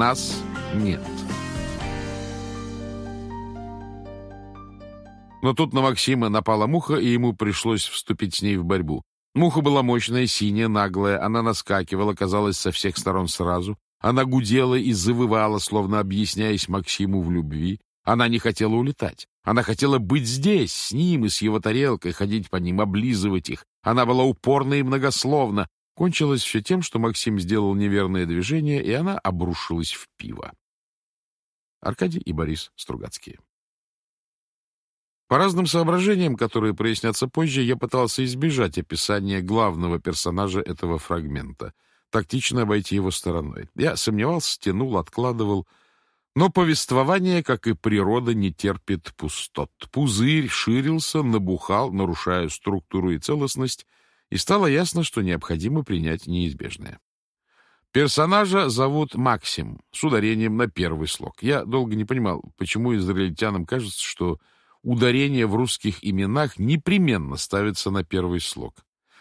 нас нет. Но тут на Максима напала муха, и ему пришлось вступить с ней в борьбу. Муха была мощная, синяя, наглая, она наскакивала, казалось, со всех сторон сразу. Она гудела и завывала, словно объясняясь Максиму в любви. Она не хотела улетать. Она хотела быть здесь, с ним и с его тарелкой, ходить по ним, облизывать их. Она была упорна и многословна. Кончилось все тем, что Максим сделал неверное движение, и она обрушилась в пиво. Аркадий и Борис Стругацкие по разным соображениям, которые прояснятся позже, я пытался избежать описания главного персонажа этого фрагмента, тактично обойти его стороной. Я сомневался, тянул, откладывал. Но повествование, как и природа, не терпит пустот. Пузырь ширился, набухал, нарушая структуру и целостность, и стало ясно, что необходимо принять неизбежное. Персонажа зовут Максим, с ударением на первый слог. Я долго не понимал, почему израильтянам кажется, что ударение в русских именах непременно ставится на первый слог.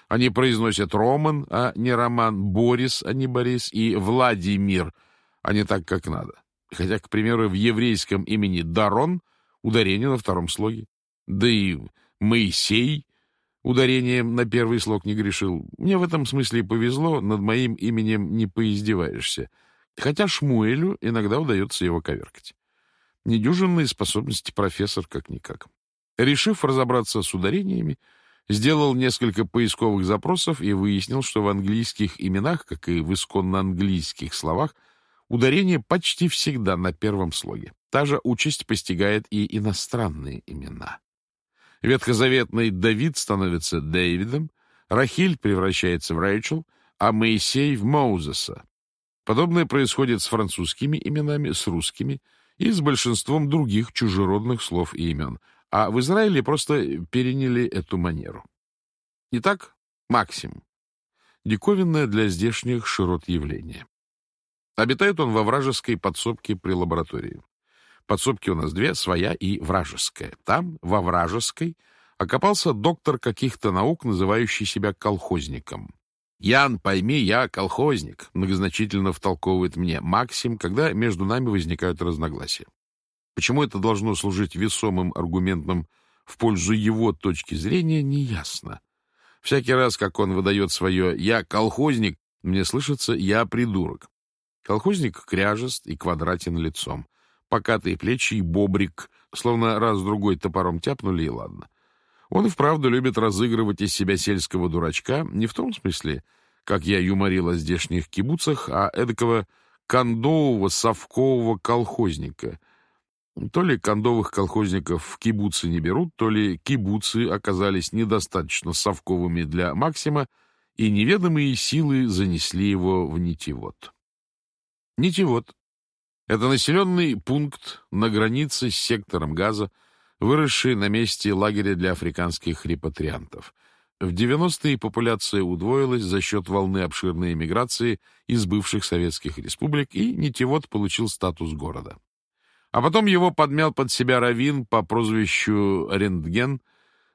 Они произносят Роман, а не Роман, Борис, а не Борис, и Владимир, а не так, как надо. Хотя, к примеру, в еврейском имени Дарон ударение на втором слоге. Да и Моисей ударением на первый слог не грешил. Мне в этом смысле повезло, над моим именем не поиздеваешься. Хотя Шмуэлю иногда удается его коверкать. Недюжинные способности профессор как-никак. Решив разобраться с ударениями, сделал несколько поисковых запросов и выяснил, что в английских именах, как и в исконно английских словах, ударение почти всегда на первом слоге. Та же участь постигает и иностранные имена. Ветхозаветный Давид становится Дэвидом, Рахиль превращается в Рэйчел, а Моисей — в Моузеса. Подобное происходит с французскими именами, с русскими — и с большинством других чужеродных слов и имен, а в Израиле просто переняли эту манеру. Итак, Максим. Диковинное для здешних широт явление. Обитает он во вражеской подсобке при лаборатории. Подсобки у нас две, своя и вражеская. Там, во вражеской, окопался доктор каких-то наук, называющий себя колхозником. «Ян, пойми, я колхозник», — многозначительно втолковывает мне Максим, когда между нами возникают разногласия. Почему это должно служить весомым аргументом в пользу его точки зрения, неясно. Всякий раз, как он выдает свое «я колхозник», мне слышится «я придурок». Колхозник кряжест и квадратен лицом, покатые плечи и бобрик, словно раз-другой топором тяпнули, и ладно. Он и вправду любит разыгрывать из себя сельского дурачка, не в том смысле, как я юморил о здешних кибуцах, а эдакого кондового совкового колхозника. То ли кондовых колхозников в кибуцы не берут, то ли кибуцы оказались недостаточно совковыми для Максима, и неведомые силы занесли его в Нитивод. Нитивод — это населенный пункт на границе с сектором газа, выросший на месте лагеря для африканских репатриантов. В 90-е популяция удвоилась за счет волны обширной эмиграции из бывших советских республик, и Нитевод получил статус города. А потом его подмял под себя Равин по прозвищу Рентген,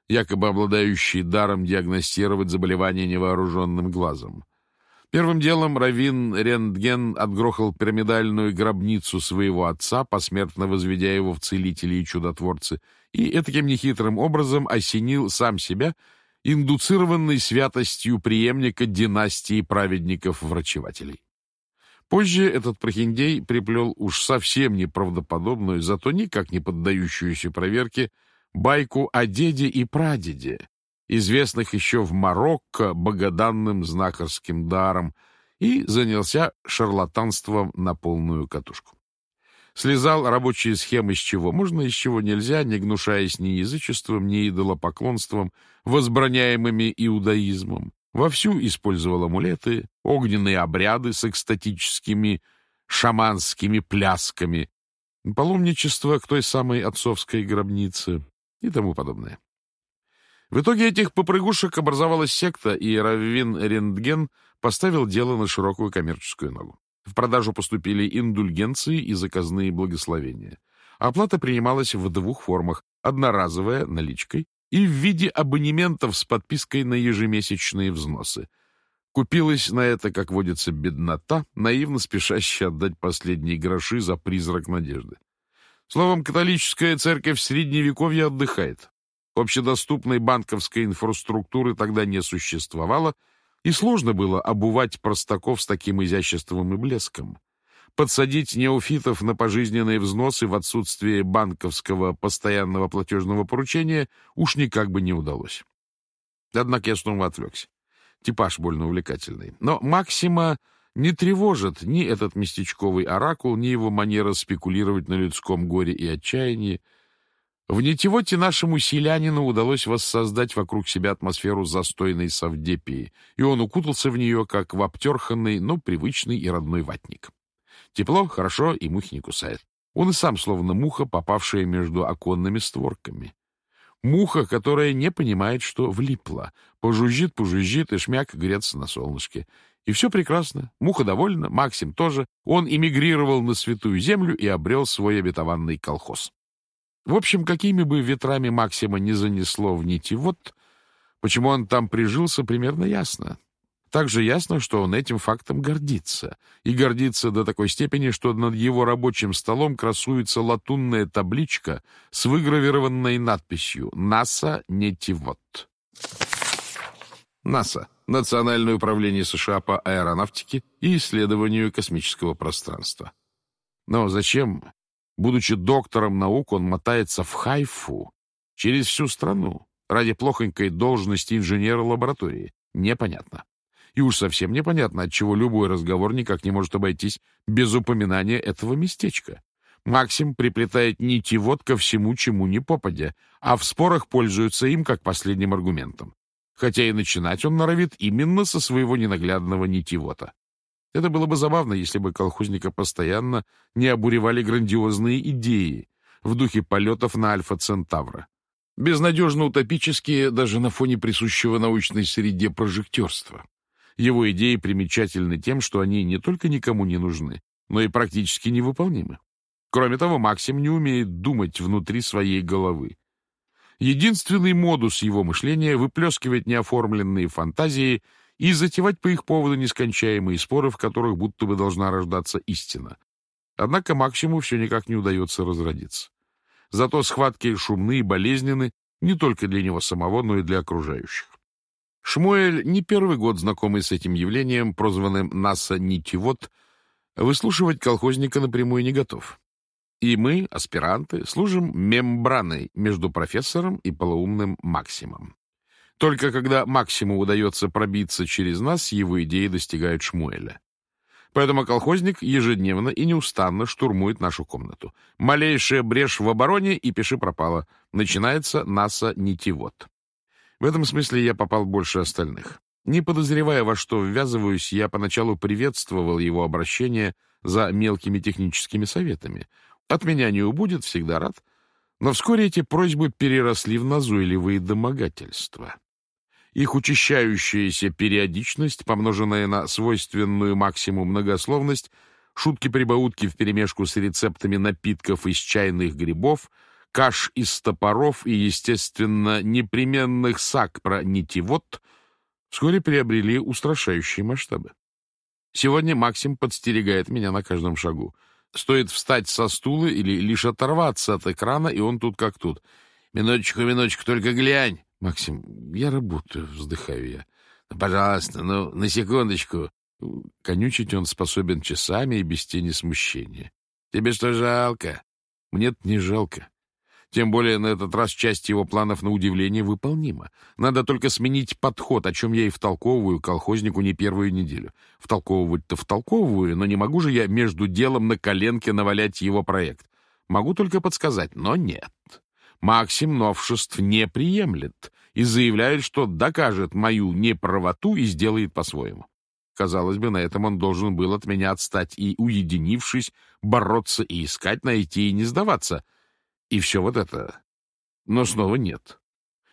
якобы обладающий даром диагностировать заболевания невооруженным глазом. Первым делом Равин Рентген отгрохал пирамидальную гробницу своего отца, посмертно возведя его в целители и чудотворцы, и таким нехитрым образом осенил сам себя индуцированной святостью преемника династии праведников-врачевателей. Позже этот прохиндей приплел уж совсем неправдоподобную, зато никак не поддающуюся проверке, байку о деде и прадеде, известных еще в Марокко богоданным знахарским даром, и занялся шарлатанством на полную катушку. Слезал рабочие схемы с чего можно, из чего нельзя, не гнушаясь ни язычеством, ни идолопоклонством, возбраняемыми иудаизмом. Вовсю использовал амулеты, огненные обряды с экстатическими шаманскими плясками, паломничество к той самой отцовской гробнице и тому подобное. В итоге этих попрыгушек образовалась секта, и Раввин Рентген поставил дело на широкую коммерческую ногу. В продажу поступили индульгенции и заказные благословения. Оплата принималась в двух формах – одноразовая, наличкой, и в виде абонементов с подпиской на ежемесячные взносы. Купилась на это, как водится, беднота, наивно спешащая отдать последние гроши за призрак надежды. Словом, католическая церковь в Средневековье отдыхает. Общедоступной банковской инфраструктуры тогда не существовало, и сложно было обувать простаков с таким изяществом и блеском. Подсадить неофитов на пожизненные взносы в отсутствие банковского постоянного платежного поручения уж никак бы не удалось. Однако я снова отвлекся. Типаж больно увлекательный. Но Максима не тревожит ни этот местечковый оракул, ни его манера спекулировать на людском горе и отчаянии. В Нетивоте нашему селянину удалось воссоздать вокруг себя атмосферу застойной совдепии, и он укутался в нее, как в обтерханный, но привычный и родной ватник. Тепло, хорошо, и мухи не кусает. Он и сам словно муха, попавшая между оконными створками. Муха, которая не понимает, что влипла. Пожужжит, пожужжит, и шмяк греться на солнышке. И все прекрасно. Муха довольна, Максим тоже. Он эмигрировал на Святую Землю и обрел свой обетованный колхоз. В общем, какими бы ветрами Максима не занесло в нити, вот почему он там прижился, примерно ясно. Также ясно, что он этим фактом гордится. И гордится до такой степени, что над его рабочим столом красуется латунная табличка с выгравированной надписью «НАСА Нетивод». НАСА — Национальное управление США по аэронавтике и исследованию космического пространства. Но зачем, будучи доктором наук, он мотается в Хайфу через всю страну ради плохонькой должности инженера лаборатории? Непонятно. И уж совсем непонятно, отчего любой разговор никак не может обойтись без упоминания этого местечка. Максим приплетает нитевод ко всему, чему не попадя, а в спорах пользуются им как последним аргументом. Хотя и начинать он норовит именно со своего ненаглядного нитевота. Это было бы забавно, если бы колхозника постоянно не обуревали грандиозные идеи в духе полетов на Альфа-Центавра. Безнадежно утопические даже на фоне присущего научной среде прожектерства. Его идеи примечательны тем, что они не только никому не нужны, но и практически невыполнимы. Кроме того, Максим не умеет думать внутри своей головы. Единственный модус его мышления — выплескивать неоформленные фантазии и затевать по их поводу нескончаемые споры, в которых будто бы должна рождаться истина. Однако Максиму все никак не удается разродиться. Зато схватки шумные и болезненны не только для него самого, но и для окружающих. Шмуэль, не первый год знакомый с этим явлением, прозванным «Наса Нитивод», выслушивать колхозника напрямую не готов. И мы, аспиранты, служим мембраной между профессором и полоумным Максимом. Только когда Максиму удается пробиться через нас, его идеи достигают Шмуэля. Поэтому колхозник ежедневно и неустанно штурмует нашу комнату. Малейшая брешь в обороне, и пиши пропало. Начинается НАСА нитивод. В этом смысле я попал больше остальных. Не подозревая, во что ввязываюсь, я поначалу приветствовал его обращение за мелкими техническими советами. От меня не убудет, всегда рад. Но вскоре эти просьбы переросли в назойливые домогательства. Их учащающаяся периодичность, помноженная на свойственную максимум многословность, шутки-прибаутки вперемешку с рецептами напитков из чайных грибов — каш из топоров и, естественно, непременных сак про нитевод вскоре приобрели устрашающие масштабы. Сегодня Максим подстерегает меня на каждом шагу. Стоит встать со стула или лишь оторваться от экрана, и он тут как тут. «Минуточку, минуточку, только глянь!» «Максим, я работаю», — вздыхаю я. «Ну, «Пожалуйста, ну, на секундочку». Конючить он способен часами и без тени смущения. «Тебе что, жалко?» «Мне-то не жалко. Тем более на этот раз часть его планов на удивление выполнима. Надо только сменить подход, о чем я и втолковываю колхознику не первую неделю. Втолковывать-то втолковываю, но не могу же я между делом на коленке навалять его проект. Могу только подсказать, но нет. Максим новшеств не приемлет и заявляет, что докажет мою неправоту и сделает по-своему. Казалось бы, на этом он должен был от меня отстать и, уединившись, бороться и искать, найти и не сдаваться — и все вот это. Но снова нет.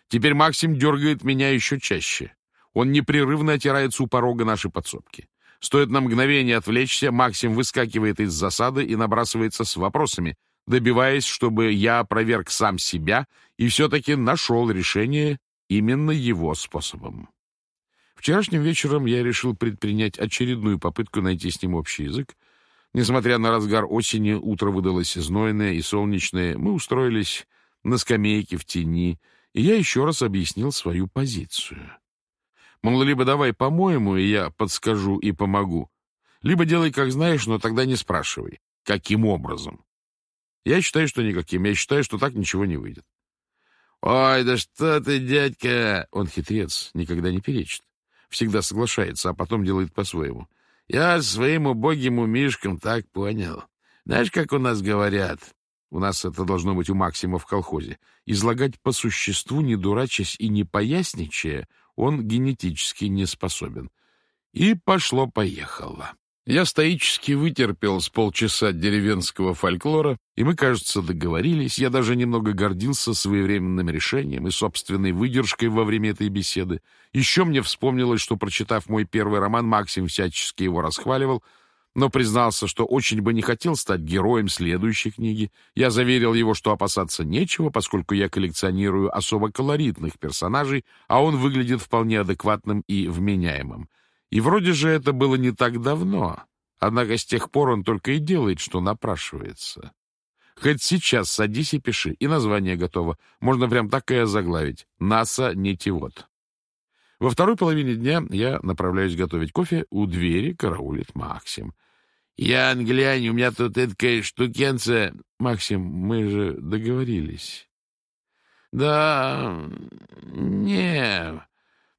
Теперь Максим дергает меня еще чаще. Он непрерывно отирается у порога нашей подсобки. Стоит на мгновение отвлечься, Максим выскакивает из засады и набрасывается с вопросами, добиваясь, чтобы я проверк сам себя и все-таки нашел решение именно его способом. Вчерашним вечером я решил предпринять очередную попытку найти с ним общий язык. Несмотря на разгар осени, утро выдалось знойное и солнечное. Мы устроились на скамейке в тени, и я еще раз объяснил свою позицию. Мол, либо давай по-моему, и я подскажу и помогу, либо делай, как знаешь, но тогда не спрашивай, каким образом. Я считаю, что никаким. Я считаю, что так ничего не выйдет. «Ой, да что ты, дядька!» Он хитрец, никогда не перечит. Всегда соглашается, а потом делает по-своему. «Я своим убогим умишкам так понял. Знаешь, как у нас говорят? У нас это должно быть у Максима в колхозе. Излагать по существу, не дурачась и не поясничая, он генетически не способен. И пошло-поехало. Я стоически вытерпел с полчаса деревенского фольклора, и мы, кажется, договорились. Я даже немного гордился своевременным решением и собственной выдержкой во время этой беседы. Еще мне вспомнилось, что, прочитав мой первый роман, Максим всячески его расхваливал, но признался, что очень бы не хотел стать героем следующей книги. Я заверил его, что опасаться нечего, поскольку я коллекционирую особо колоритных персонажей, а он выглядит вполне адекватным и вменяемым. И вроде же это было не так давно, однако с тех пор он только и делает, что напрашивается. Хоть сейчас садись и пиши, и название готово. Можно прям так и озаглавить. НАСА нитевод. Во второй половине дня я направляюсь готовить кофе. У двери караулит Максим. «Ян, глянь, у меня тут эдакая штукенция...» «Максим, мы же договорились». «Да... не...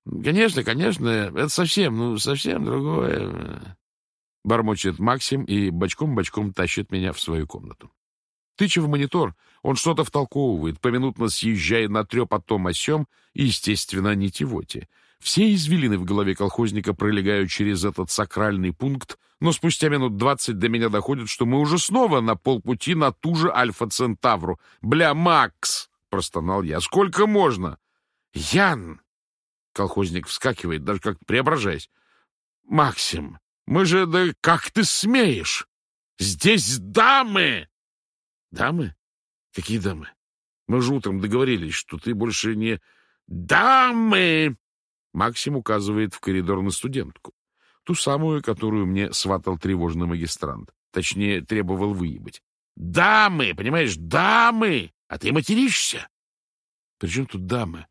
Конечно, конечно, это совсем, ну, совсем другое. Бормочет Максим и бочком-бочком тащит меня в свою комнату. Тыча в монитор, он что-то втолковывает, поминутно съезжая на треп о том о сём и, естественно, нитевоте. Все извилины в голове колхозника пролегают через этот сакральный пункт, но спустя минут двадцать до меня доходит, что мы уже снова на полпути на ту же Альфа-Центавру. «Бля, Макс!» — простонал я. «Сколько можно?» «Ян!» Колхозник вскакивает, даже как преображаясь. «Максим, мы же... Да как ты смеешь? Здесь дамы!» «Дамы? Какие дамы? Мы же утром договорились, что ты больше не...» «Дамы!» Максим указывает в коридор на студентку. Ту самую, которую мне сватал тревожный магистрант. Точнее, требовал выебать. «Дамы! Понимаешь, дамы! А ты материшься!» «При чем тут дамы?»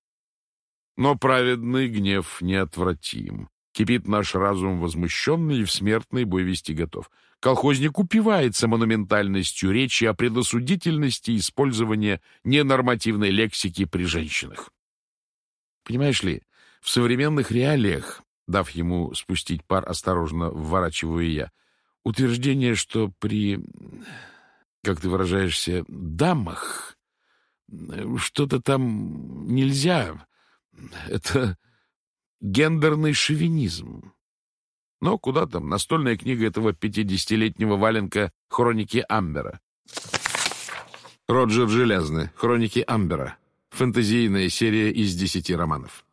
Но праведный гнев неотвратим. Кипит наш разум возмущенный и в смертной бой вести готов. Колхозник упивается монументальностью речи о предосудительности использования ненормативной лексики при женщинах. Понимаешь ли, в современных реалиях, дав ему спустить пар, осторожно вворачиваю я, утверждение, что при, как ты выражаешься, дамах что-то там нельзя, это гендерный шовинизм. Но куда там, настольная книга этого пятидесятилетнего валенка «Хроники Амбера». Роджер Железный. «Хроники Амбера». Фэнтезийная серия из десяти романов.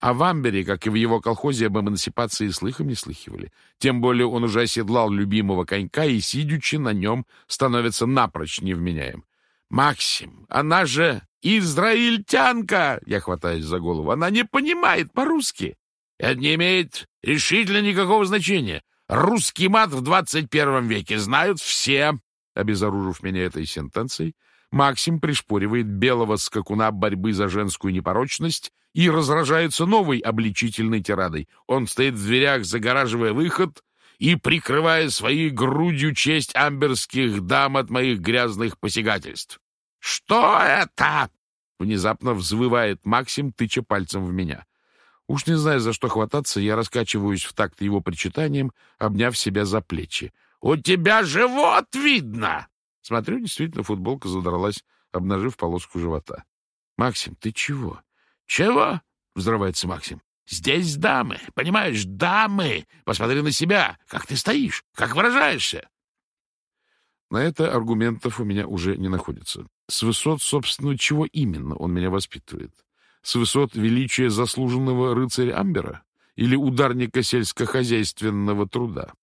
А в Амбере, как и в его колхозе, об эмансипации слыхом не слыхивали. Тем более он уже оседлал любимого конька и, сидячи на нем, становится напрочь невменяем. «Максим, она же израильтянка!» Я хватаюсь за голову. «Она не понимает по-русски. Это не имеет решительно никакого значения. Русский мат в двадцать первом веке знают все!» Обезоружив меня этой сентенцией, Максим пришпоривает белого скакуна борьбы за женскую непорочность и разражается новой обличительной тирадой. Он стоит в дверях, загораживая выход и прикрывая своей грудью честь амберских дам от моих грязных посягательств. «Что это?» — внезапно взвывает Максим, тыча пальцем в меня. Уж не знаю, за что хвататься, я раскачиваюсь в такт его причитанием, обняв себя за плечи. «У тебя живот видно!» Смотрю, действительно, футболка задралась, обнажив полоску живота. «Максим, ты чего?» «Чего?» — взрывается Максим. «Здесь дамы, понимаешь, дамы! Посмотри на себя, как ты стоишь, как выражаешься!» На это аргументов у меня уже не находится. С высот, собственно, чего именно он меня воспитывает? С высот величия заслуженного рыцаря Амбера или ударника сельскохозяйственного труда?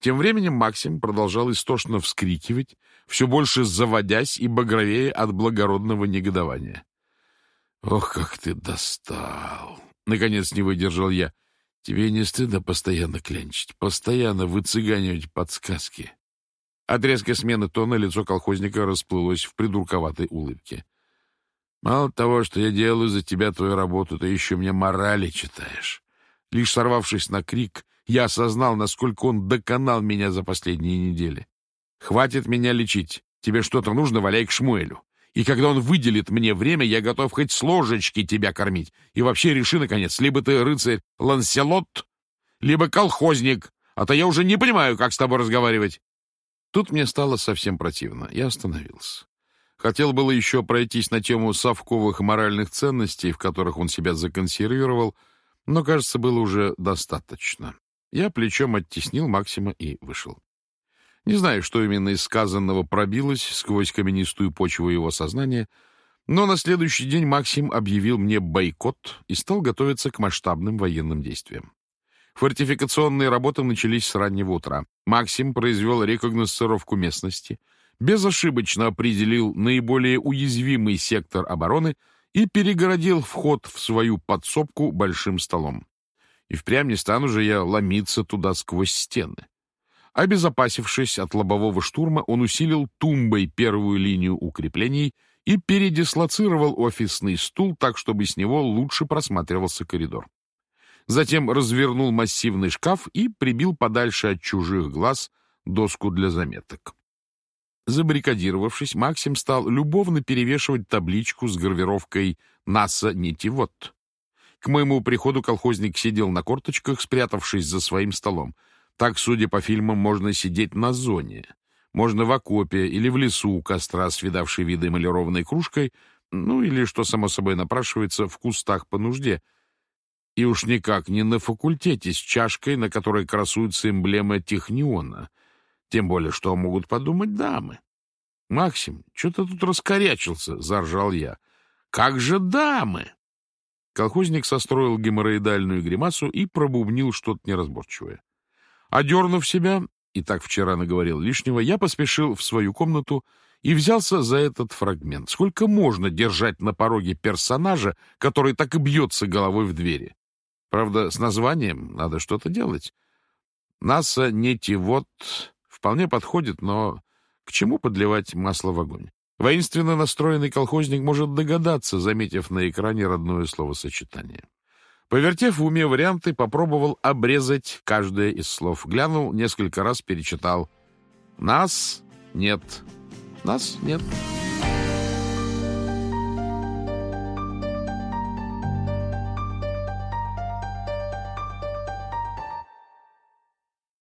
Тем временем Максим продолжал истошно вскрикивать, все больше заводясь и багровее от благородного негодования. «Ох, как ты достал!» Наконец не выдержал я. Тебе не стыдно постоянно клянчить, постоянно выцыганивать подсказки? От резкой смены тона лицо колхозника расплылось в придурковатой улыбке. Мало того, что я делаю за тебя твою работу, ты еще мне морали читаешь. Лишь сорвавшись на крик, я осознал, насколько он доконал меня за последние недели. Хватит меня лечить. Тебе что-то нужно, валяй к Шмуэлю. И когда он выделит мне время, я готов хоть с ложечки тебя кормить. И вообще реши, наконец, либо ты рыцарь Ланселот, либо колхозник, а то я уже не понимаю, как с тобой разговаривать. Тут мне стало совсем противно. Я остановился. Хотел было еще пройтись на тему совковых моральных ценностей, в которых он себя законсервировал, но, кажется, было уже достаточно. Я плечом оттеснил Максима и вышел. Не знаю, что именно из сказанного пробилось сквозь каменистую почву его сознания, но на следующий день Максим объявил мне бойкот и стал готовиться к масштабным военным действиям. Фортификационные работы начались с раннего утра. Максим произвел рекогносцировку местности, безошибочно определил наиболее уязвимый сектор обороны и перегородил вход в свою подсобку большим столом. И впрямь не стану же я ломиться туда сквозь стены. Обезопасившись от лобового штурма, он усилил тумбой первую линию укреплений и передислоцировал офисный стул так, чтобы с него лучше просматривался коридор. Затем развернул массивный шкаф и прибил подальше от чужих глаз доску для заметок. Забаррикадировавшись, Максим стал любовно перевешивать табличку с гравировкой «НАСА нитевод». К моему приходу колхозник сидел на корточках, спрятавшись за своим столом. Так, судя по фильмам, можно сидеть на зоне. Можно в окопе или в лесу у костра с видавшей виды эмалированной кружкой, ну или, что само собой напрашивается, в кустах по нужде. И уж никак не на факультете с чашкой, на которой красуется эмблема Техниона. Тем более, что могут подумать дамы. «Максим, что ты тут раскорячился?» — заржал я. «Как же дамы?» Колхозник состроил геморроидальную гримасу и пробубнил что-то неразборчивое. Одернув себя, и так вчера наговорил лишнего, я поспешил в свою комнату и взялся за этот фрагмент. Сколько можно держать на пороге персонажа, который так и бьется головой в двери? Правда, с названием надо что-то делать. НАСА нетевод вполне подходит, но к чему подливать масло в огонь? Воинственно настроенный колхозник может догадаться, заметив на экране родное словосочетание. Повертев в уме варианты, попробовал обрезать каждое из слов. Глянул, несколько раз перечитал. «Нас нет. Нас нет».